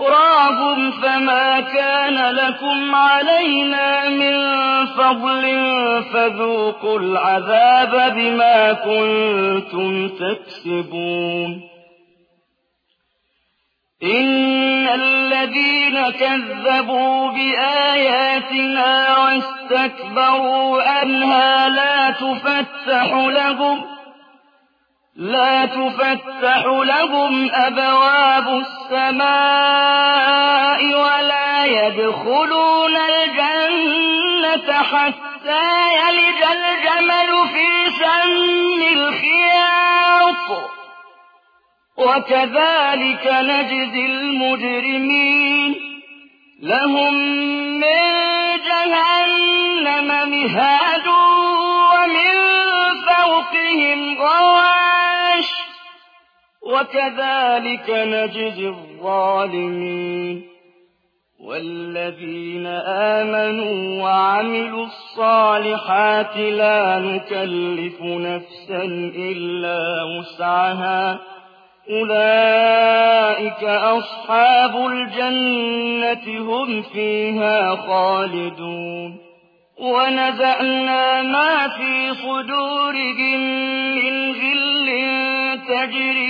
لأخراهم فما كان لكم علينا من فضل فذوقوا العذاب بما كنتم تكسبون. إن الذين كذبوا بآياتنا واستكبروا عنها لا تفتح لهم لا تفتح لهم أبواب السماء ولا يدخلون الجنة حتى يلج الجمل في سم الخياط. وكذلك نجزي المجرمين. لهم من جهنم مهاد ومن فوقهم غواش وكذلك نجزي الظالمين والذين آمنوا وعملوا الصالحات لا نكلف نفسا إلا وسعها. أولئك أصحاب الجنة هم فيها خالدون. ونزعنا ما في صدورهم من غل تجري